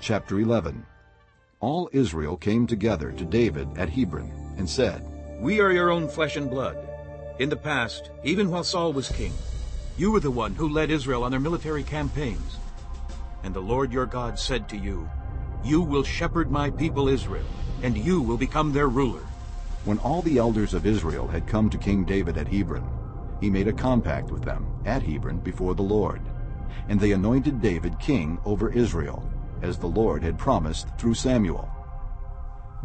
Chapter 11 All Israel came together to David at Hebron and said, We are your own flesh and blood. In the past, even while Saul was king, you were the one who led Israel on their military campaigns. And the Lord your God said to you, You will shepherd my people Israel, and you will become their ruler. When all the elders of Israel had come to King David at Hebron, he made a compact with them at Hebron before the Lord. And they anointed David king over Israel, as the Lord had promised through Samuel.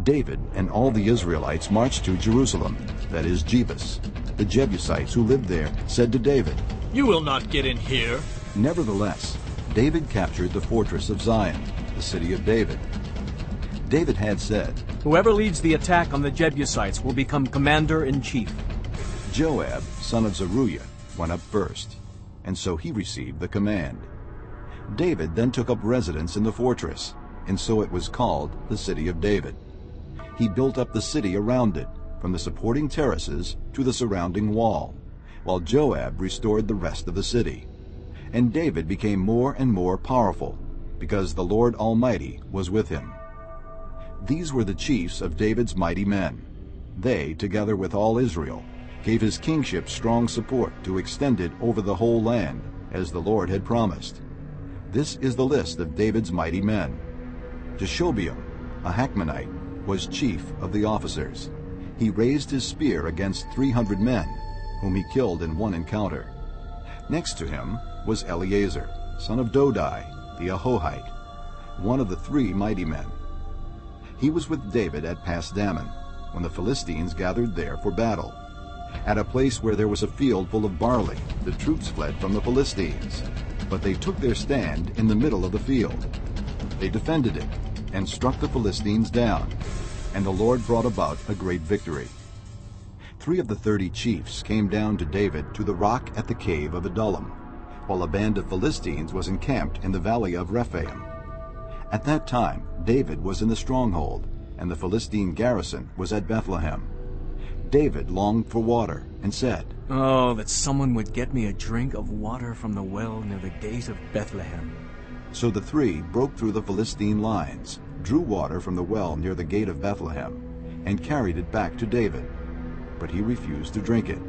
David and all the Israelites marched to Jerusalem, that is Jebus. The Jebusites who lived there said to David, You will not get in here. Nevertheless, David captured the fortress of Zion, the city of David. David had said, Whoever leads the attack on the Jebusites will become commander-in-chief. Joab, son of Zeruiah, went up first, and so he received the command. David then took up residence in the fortress, and so it was called the City of David. He built up the city around it, from the supporting terraces to the surrounding wall, while Joab restored the rest of the city. And David became more and more powerful, because the Lord Almighty was with him. These were the chiefs of David's mighty men. They, together with all Israel, gave his kingship strong support to extend it over the whole land, as the Lord had promised. This is the list of David's mighty men. Jashobeam, a Hakmonite, was chief of the officers. He raised his spear against 300 men, whom he killed in one encounter. Next to him was Eleazar, son of Dodai, the Ahohite, one of the three mighty men. He was with David at Pas Dammim, when the Philistines gathered there for battle. At a place where there was a field full of barley, the troops fled from the Philistines. But they took their stand in the middle of the field. They defended it and struck the Philistines down, and the Lord brought about a great victory. Three of the thirty chiefs came down to David to the rock at the cave of Adullam, while a band of Philistines was encamped in the valley of Rephaim. At that time David was in the stronghold, and the Philistine garrison was at Bethlehem. David longed for water and said, Oh, that someone would get me a drink of water from the well near the gate of Bethlehem. So the three broke through the Philistine lines, drew water from the well near the gate of Bethlehem, and carried it back to David. But he refused to drink it.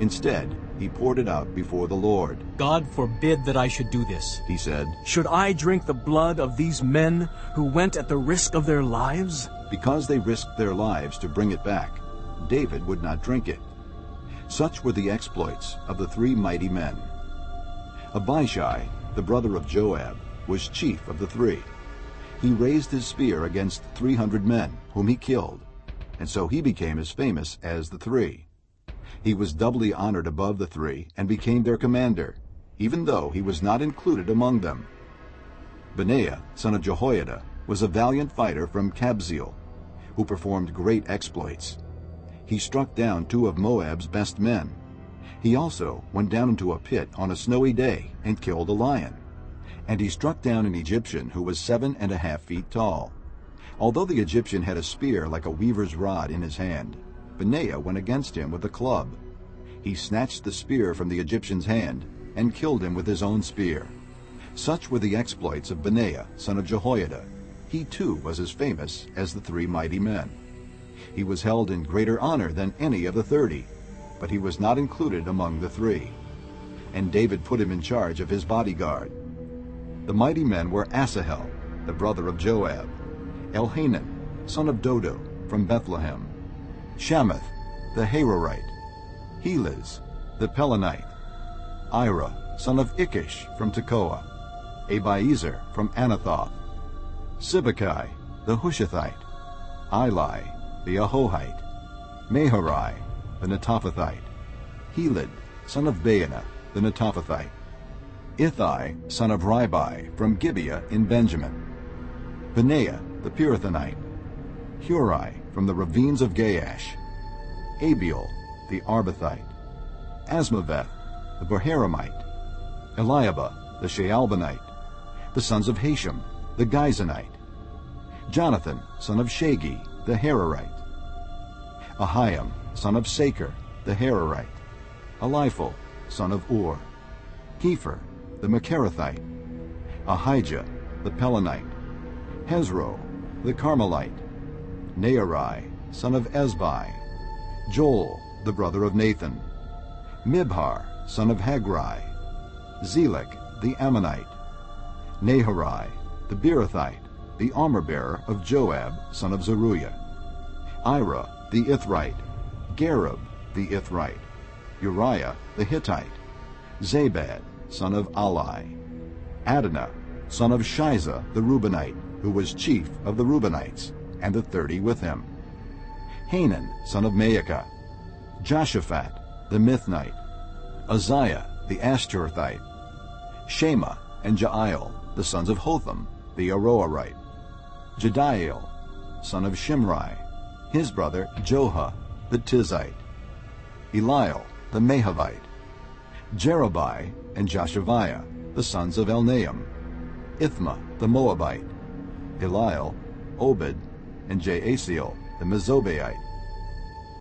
Instead, he poured it out before the Lord. God forbid that I should do this. He said, Should I drink the blood of these men who went at the risk of their lives? Because they risked their lives to bring it back, David would not drink it. Such were the exploits of the three mighty men. Abishai, the brother of Joab, was chief of the three. He raised his spear against three hundred men, whom he killed, and so he became as famous as the three. He was doubly honored above the three and became their commander, even though he was not included among them. Benaiah, son of Jehoiada, was a valiant fighter from Kabzeel, who performed great exploits. He struck down two of Moab's best men. He also went down into a pit on a snowy day and killed a lion. And he struck down an Egyptian who was seven and a half feet tall. Although the Egyptian had a spear like a weaver's rod in his hand, Benaiah went against him with a club. He snatched the spear from the Egyptian's hand and killed him with his own spear. Such were the exploits of Benaiah, son of Jehoiada. He too was as famous as the three mighty men. He was held in greater honor than any of the thirty, but he was not included among the three. And David put him in charge of his bodyguard. The mighty men were Asahel, the brother of Joab, Elhanan, son of Dodo, from Bethlehem, Shammoth, the Harorite, Helez, the Pelonite, Ira, son of Ikkesh, from Tekoa, Abiezer, from Anathoth, Sibbekai, the Hushathite, Eli, the Ahohite, Maharai, the Netophathite, Heled, son of Baanah, the Netophathite, Ithai, son of Ribai, from Gibeah in Benjamin, Benaiah, the Pirathonite, Hurai, from the ravines of Gaash, Abiel, the Arbathite, Azmaveth, the Baharumite, Eliahba, the Shaalbonite, the sons of Hashem, the Gizonite, Jonathan, son of Shagee, the Hararite, Ahiam, son of Sakar, the Hararite, Eliphal, son of Ur, Kepher, the Mekerathite, Ahijah, the Pelonite, Hezro, the Carmelite, Naarai, son of Ezbai, Joel, the brother of Nathan, Mibhar, son of Hagri, Zelek, the Ammonite, Naharai, the Berothite, the armor-bearer of Joab, son of Zeruiah, Ira, the Ithrite, Gareb, the Ithrite, Uriah, the Hittite, Zabad, son of Ahlai, Adina, son of Shiza, the Reubenite, who was chief of the Reubenites, and the thirty with him. Hanan, son of Maakah, Joshaphat, the Mithnite, Uzzia, the Ashterathite, Shama and Jeiel, the sons of Hotham, the Aroerite, Jediael, son of Shimri, his brother Joha, the Tizite, Eliel, the Mahavite, Jeribai and Joshaviah, the sons of Elnaam, Ithmah, the Moabite, Eliel, Obed, and Jaasiel, the Mezobaite,